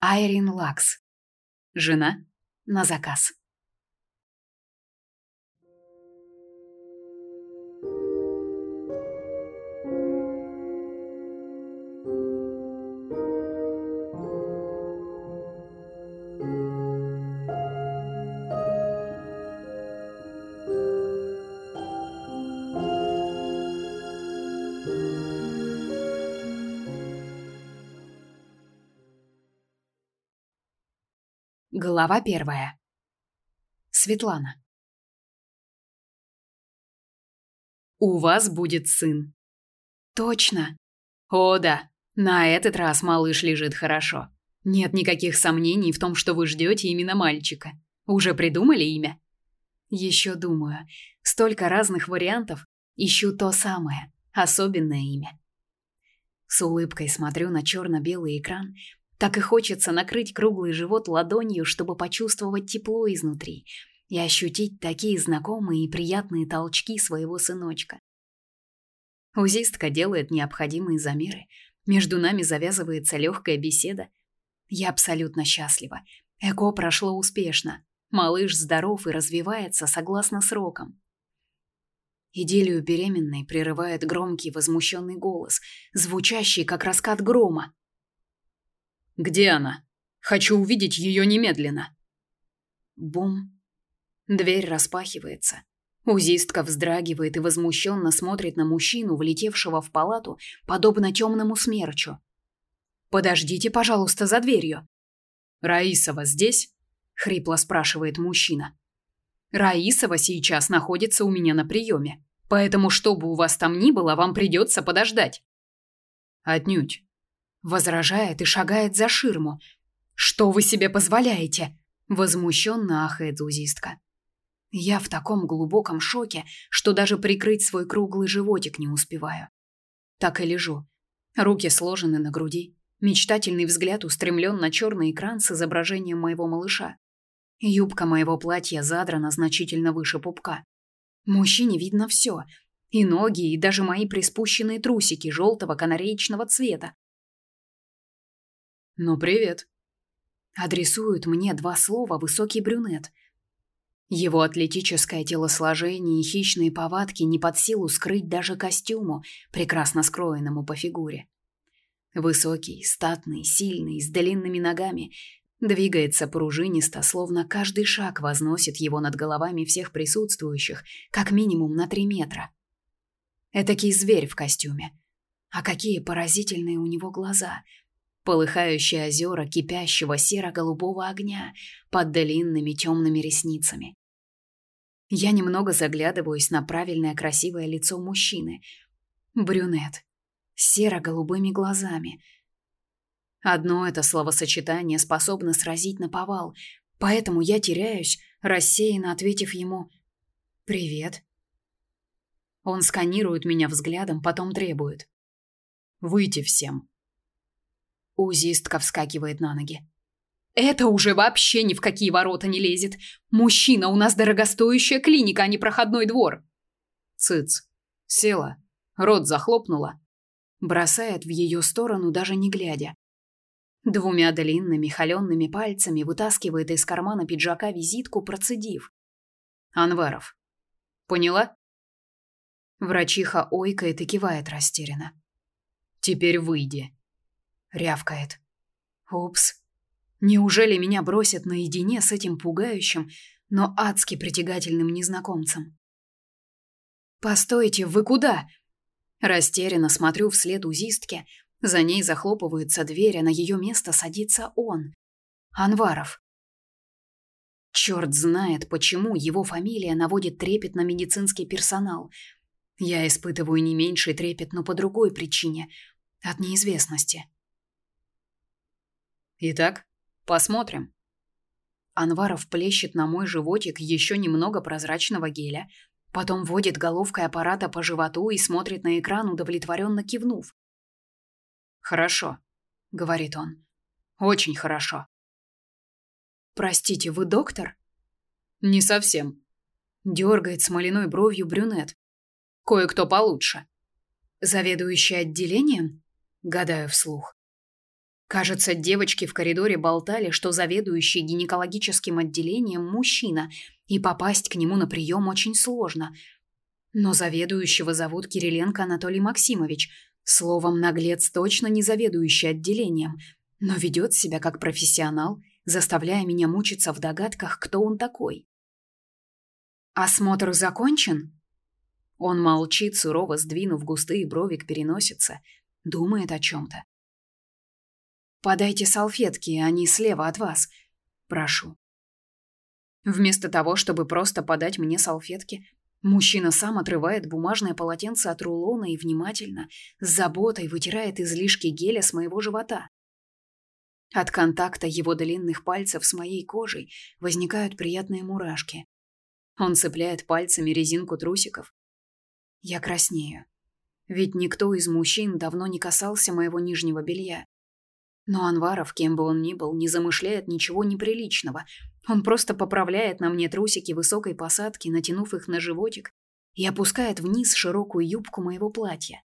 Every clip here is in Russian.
Айрин Лакс. Жена на заказ. Глава первая. Светлана. У вас будет сын. Точно. О, да. На этот раз малыш лежит хорошо. Нет никаких сомнений в том, что вы ждете именно мальчика. Уже придумали имя? Еще думаю. Столько разных вариантов. Ищу то самое, особенное имя. С улыбкой смотрю на черно белый экран, так и хочется накрыть круглый живот ладонью, чтобы почувствовать тепло изнутри и ощутить такие знакомые и приятные толчки своего сыночка. Узистка делает необходимые замеры. Между нами завязывается легкая беседа. Я абсолютно счастлива. ЭКО прошло успешно. Малыш здоров и развивается согласно срокам. Идиллию беременной прерывает громкий возмущенный голос, звучащий как раскат грома. Где она? Хочу увидеть ее немедленно. Бум. Дверь распахивается. Узистка вздрагивает и возмущенно смотрит на мужчину, влетевшего в палату, подобно темному смерчу. Подождите, пожалуйста, за дверью. Раисова здесь? хрипло спрашивает мужчина. Раисова сейчас находится у меня на приеме, поэтому что бы у вас там ни было, вам придется подождать. Отнюдь возражает и шагает за ширму. Что вы себе позволяете? возмущенно ахает зузистка. Я в таком глубоком шоке, что даже прикрыть свой круглый животик не успеваю. Так и лежу. Руки сложены на груди, мечтательный взгляд устремлен на черный экран с изображением моего малыша. Юбка моего платья задрана значительно выше пупка. Мужчине видно все: и ноги, и даже мои приспущенные трусики желтого канареечного цвета, «Ну, привет». Адресует мне два слова высокий брюнет. Его атлетическое телосложение и хищные повадки не под силу скрыть даже костюму, прекрасно скроенному по фигуре. Высокий, статный, сильный, с длинными ногами, двигается пружинисто, словно каждый шаг возносит его над головами всех присутствующих, как минимум на три метра. Этакий зверь в костюме. А какие поразительные у него глаза — полыхающие озера кипящего серо-голубого огня под длинными темными ресницами. Я немного заглядываюсь на правильное красивое лицо мужчины. Брюнет. Серо-голубыми глазами. Одно это словосочетание способно сразить на повал, поэтому я теряюсь, рассеянно ответив ему «Привет». Он сканирует меня взглядом, потом требует. «Выйти всем». Узистка вскакивает на ноги. Это уже вообще ни в какие ворота не лезет. Мужчина, у нас дорогостоящая клиника, а не проходной двор. Цыц. Села. Рот захлопнула. Бросает в ее сторону, даже не глядя. Двумя длинными холеными пальцами вытаскивает из кармана пиджака визитку, процедив. Анваров. Поняла? Врачиха ойкает и кивает растерянно. Теперь выйди рявкает. Упс. Неужели меня бросят наедине с этим пугающим, но адски притягательным незнакомцем? Постойте, вы куда? Растерянно смотрю вслед узистке. За ней захлопывается дверь, а на ее место садится он. Анваров. Черт знает, почему его фамилия наводит трепет на медицинский персонал. Я испытываю не меньший трепет, но по другой причине от неизвестности. Итак, посмотрим. Анваров плещет на мой животик еще немного прозрачного геля, потом водит головкой аппарата по животу и смотрит на экран, удовлетворенно кивнув. «Хорошо», — говорит он. «Очень хорошо». «Простите, вы доктор?» «Не совсем», — дергает смоляной бровью брюнет. «Кое-кто получше». «Заведующий отделением?» — гадаю вслух. Кажется, девочки в коридоре болтали, что заведующий гинекологическим отделением мужчина, и попасть к нему на прием очень сложно. Но заведующего зовут Кириленко Анатолий Максимович. Словом, наглец точно не заведующий отделением, но ведет себя как профессионал, заставляя меня мучиться в догадках, кто он такой. «Осмотр закончен?» Он молчит, сурово сдвинув густые брови к переносице, думает о чем-то. Подайте салфетки, они слева от вас. Прошу. Вместо того, чтобы просто подать мне салфетки, мужчина сам отрывает бумажное полотенце от рулона и внимательно, с заботой вытирает излишки геля с моего живота. От контакта его длинных пальцев с моей кожей возникают приятные мурашки. Он цепляет пальцами резинку трусиков. Я краснею. Ведь никто из мужчин давно не касался моего нижнего белья. Но Анваров, кем бы он ни был, не замышляет ничего неприличного. Он просто поправляет на мне трусики высокой посадки, натянув их на животик, и опускает вниз широкую юбку моего платья.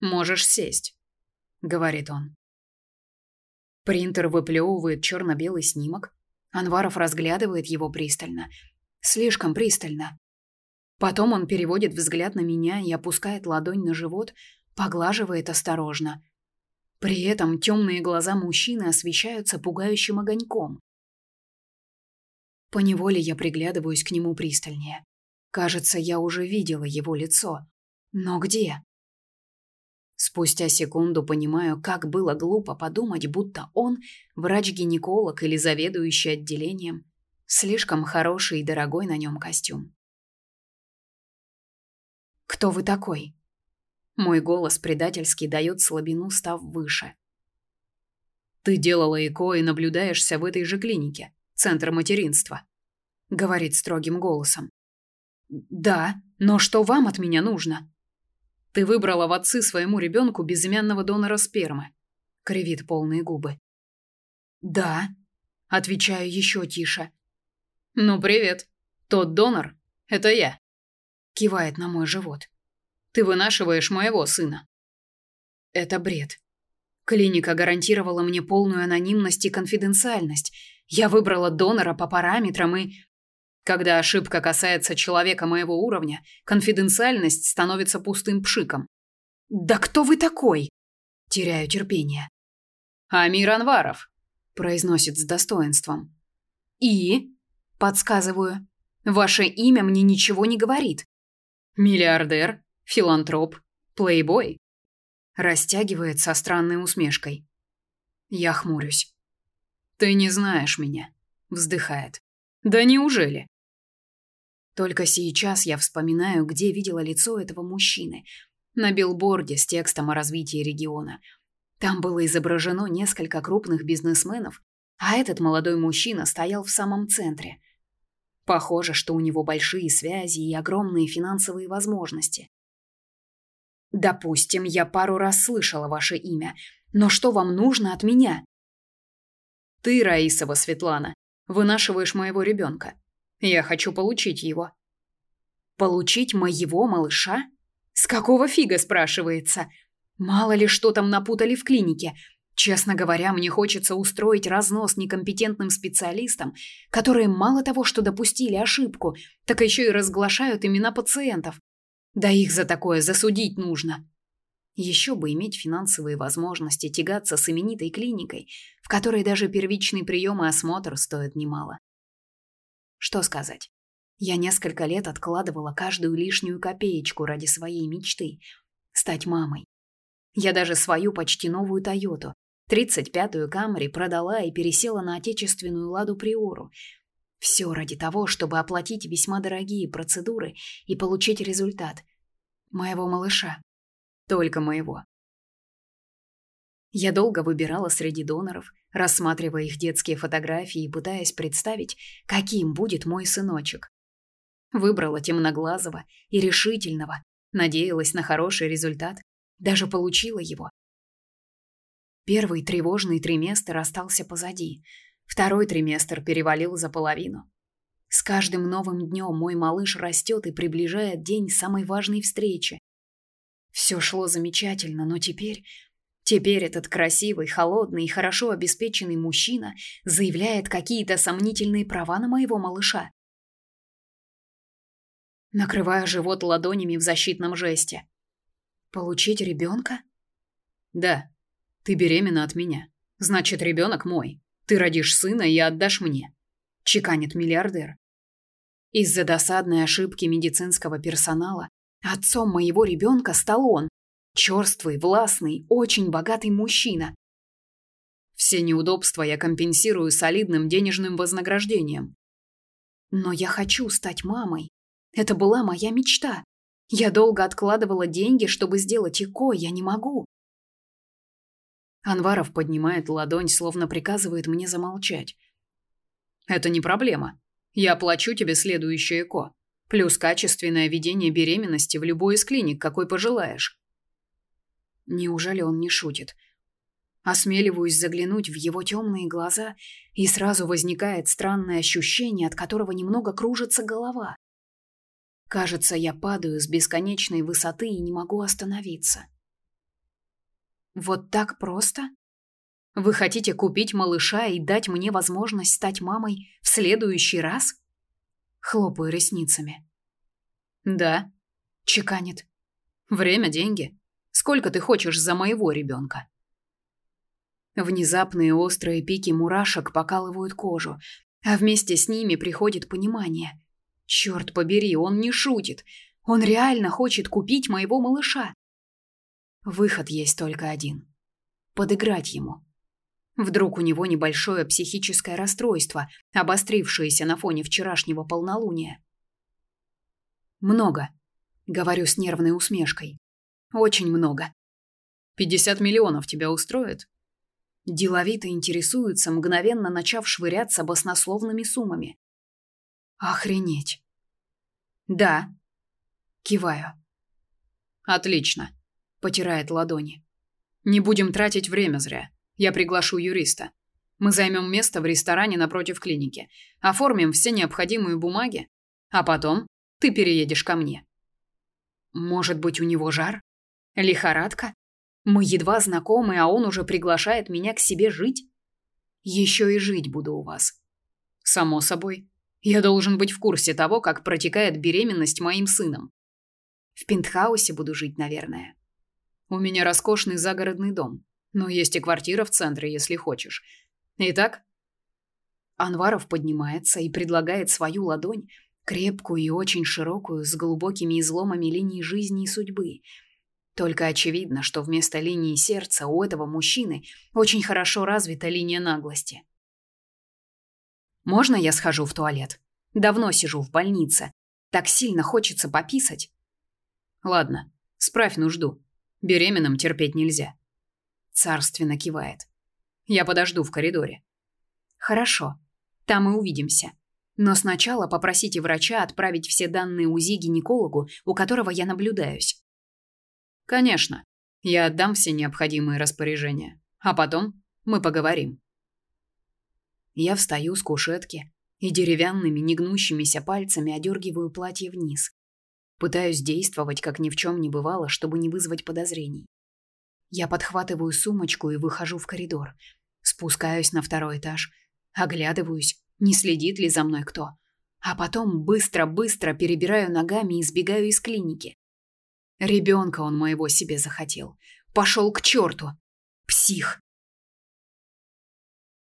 «Можешь сесть», — говорит он. Принтер выплевывает черно-белый снимок. Анваров разглядывает его пристально. Слишком пристально. Потом он переводит взгляд на меня и опускает ладонь на живот, поглаживает осторожно. При этом темные глаза мужчины освещаются пугающим огоньком. Поневоле я приглядываюсь к нему пристальнее. Кажется, я уже видела его лицо. Но где? Спустя секунду понимаю, как было глупо подумать, будто он врач-гинеколог или заведующий отделением. Слишком хороший и дорогой на нем костюм. «Кто вы такой?» Мой голос предательски дает слабину, став выше. «Ты делала ЭКО и наблюдаешься в этой же клинике, Центр материнства», — говорит строгим голосом. «Да, но что вам от меня нужно?» «Ты выбрала в отцы своему ребенку безымянного донора спермы», — кривит полные губы. «Да», — отвечаю еще тише. «Ну, привет. Тот донор — это я», — кивает на мой живот. Ты вынашиваешь моего сына. Это бред. Клиника гарантировала мне полную анонимность и конфиденциальность. Я выбрала донора по параметрам и... Когда ошибка касается человека моего уровня, конфиденциальность становится пустым пшиком. «Да кто вы такой?» Теряю терпение. «Амир Анваров», — произносит с достоинством. «И?» — подсказываю. «Ваше имя мне ничего не говорит». «Миллиардер, Филантроп, плейбой. Растягивает со странной усмешкой. Я хмурюсь. Ты не знаешь меня, вздыхает. Да неужели? Только сейчас я вспоминаю, где видела лицо этого мужчины. На билборде с текстом о развитии региона. Там было изображено несколько крупных бизнесменов, а этот молодой мужчина стоял в самом центре. Похоже, что у него большие связи и огромные финансовые возможности. Допустим, я пару раз слышала ваше имя, но что вам нужно от меня? Ты, Раисова Светлана, вынашиваешь моего ребенка. Я хочу получить его. Получить моего малыша? С какого фига, спрашивается? Мало ли что там напутали в клинике. Честно говоря, мне хочется устроить разнос некомпетентным специалистам, которые мало того, что допустили ошибку, так еще и разглашают имена пациентов. Да их за такое засудить нужно. Еще бы иметь финансовые возможности тягаться с именитой клиникой, в которой даже первичный прием и осмотр стоят немало. Что сказать? Я несколько лет откладывала каждую лишнюю копеечку ради своей мечты – стать мамой. Я даже свою почти новую «Тойоту», 35-ю Камри, продала и пересела на отечественную «Ладу Приору», все ради того, чтобы оплатить весьма дорогие процедуры и получить результат. Моего малыша. Только моего. Я долго выбирала среди доноров, рассматривая их детские фотографии и пытаясь представить, каким будет мой сыночек. Выбрала темноглазого и решительного, надеялась на хороший результат, даже получила его. Первый тревожный триместр остался позади – Второй триместр перевалил за половину. С каждым новым днем мой малыш растет и приближает день самой важной встречи. Все шло замечательно, но теперь... Теперь этот красивый, холодный и хорошо обеспеченный мужчина заявляет какие-то сомнительные права на моего малыша. Накрываю живот ладонями в защитном жесте. Получить ребенка? Да. Ты беременна от меня. Значит, ребенок мой. Ты родишь сына и отдашь мне. Чеканит миллиардер. Из-за досадной ошибки медицинского персонала отцом моего ребенка стал он. Черствый, властный, очень богатый мужчина. Все неудобства я компенсирую солидным денежным вознаграждением. Но я хочу стать мамой. Это была моя мечта. Я долго откладывала деньги, чтобы сделать ЭКО, я не могу. Анваров поднимает ладонь, словно приказывает мне замолчать. Это не проблема. Я оплачу тебе следующее ЭКО, плюс качественное ведение беременности в любой из клиник, какой пожелаешь. Неужели он не шутит? Осмеливаюсь заглянуть в его темные глаза, и сразу возникает странное ощущение, от которого немного кружится голова. Кажется, я падаю с бесконечной высоты и не могу остановиться. Вот так просто? Вы хотите купить малыша и дать мне возможность стать мамой в следующий раз? Хлопаю ресницами. Да, чеканит. Время деньги. Сколько ты хочешь за моего ребенка? Внезапные острые пики мурашек покалывают кожу, а вместе с ними приходит понимание. Черт побери, он не шутит. Он реально хочет купить моего малыша. Выход есть только один. Подыграть ему. Вдруг у него небольшое психическое расстройство, обострившееся на фоне вчерашнего полнолуния. Много, говорю с нервной усмешкой. Очень много. Пятьдесят миллионов тебя устроит? Деловито интересуется, мгновенно начав швыряться баснословными суммами. Охренеть. Да. Киваю. Отлично. Потирает ладони. Не будем тратить время зря. Я приглашу юриста. Мы займем место в ресторане напротив клиники, оформим все необходимые бумаги, а потом ты переедешь ко мне. Может быть, у него жар? Лихорадка? Мы едва знакомы, а он уже приглашает меня к себе жить? Еще и жить буду у вас. Само собой. Я должен быть в курсе того, как протекает беременность моим сыном. В пентхаусе буду жить, наверное. У меня роскошный загородный дом, но есть и квартира в центре, если хочешь. Итак, Анваров поднимается и предлагает свою ладонь, крепкую и очень широкую, с глубокими изломами линий жизни и судьбы. Только очевидно, что вместо линии сердца у этого мужчины очень хорошо развита линия наглости. Можно я схожу в туалет? Давно сижу в больнице. Так сильно хочется пописать. Ладно, справь нужду. Беременным терпеть нельзя. Царственно кивает. Я подожду в коридоре. Хорошо. Там и увидимся. Но сначала попросите врача отправить все данные УЗИ гинекологу, у которого я наблюдаюсь. Конечно. Я отдам все необходимые распоряжения. А потом мы поговорим. Я встаю с кушетки и деревянными негнущимися пальцами одергиваю платье вниз. Пытаюсь действовать, как ни в чем не бывало, чтобы не вызвать подозрений. Я подхватываю сумочку и выхожу в коридор. Спускаюсь на второй этаж, оглядываюсь, не следит ли за мной кто. А потом быстро-быстро перебираю ногами и сбегаю из клиники. Ребенка он моего себе захотел. Пошел к черту. Псих.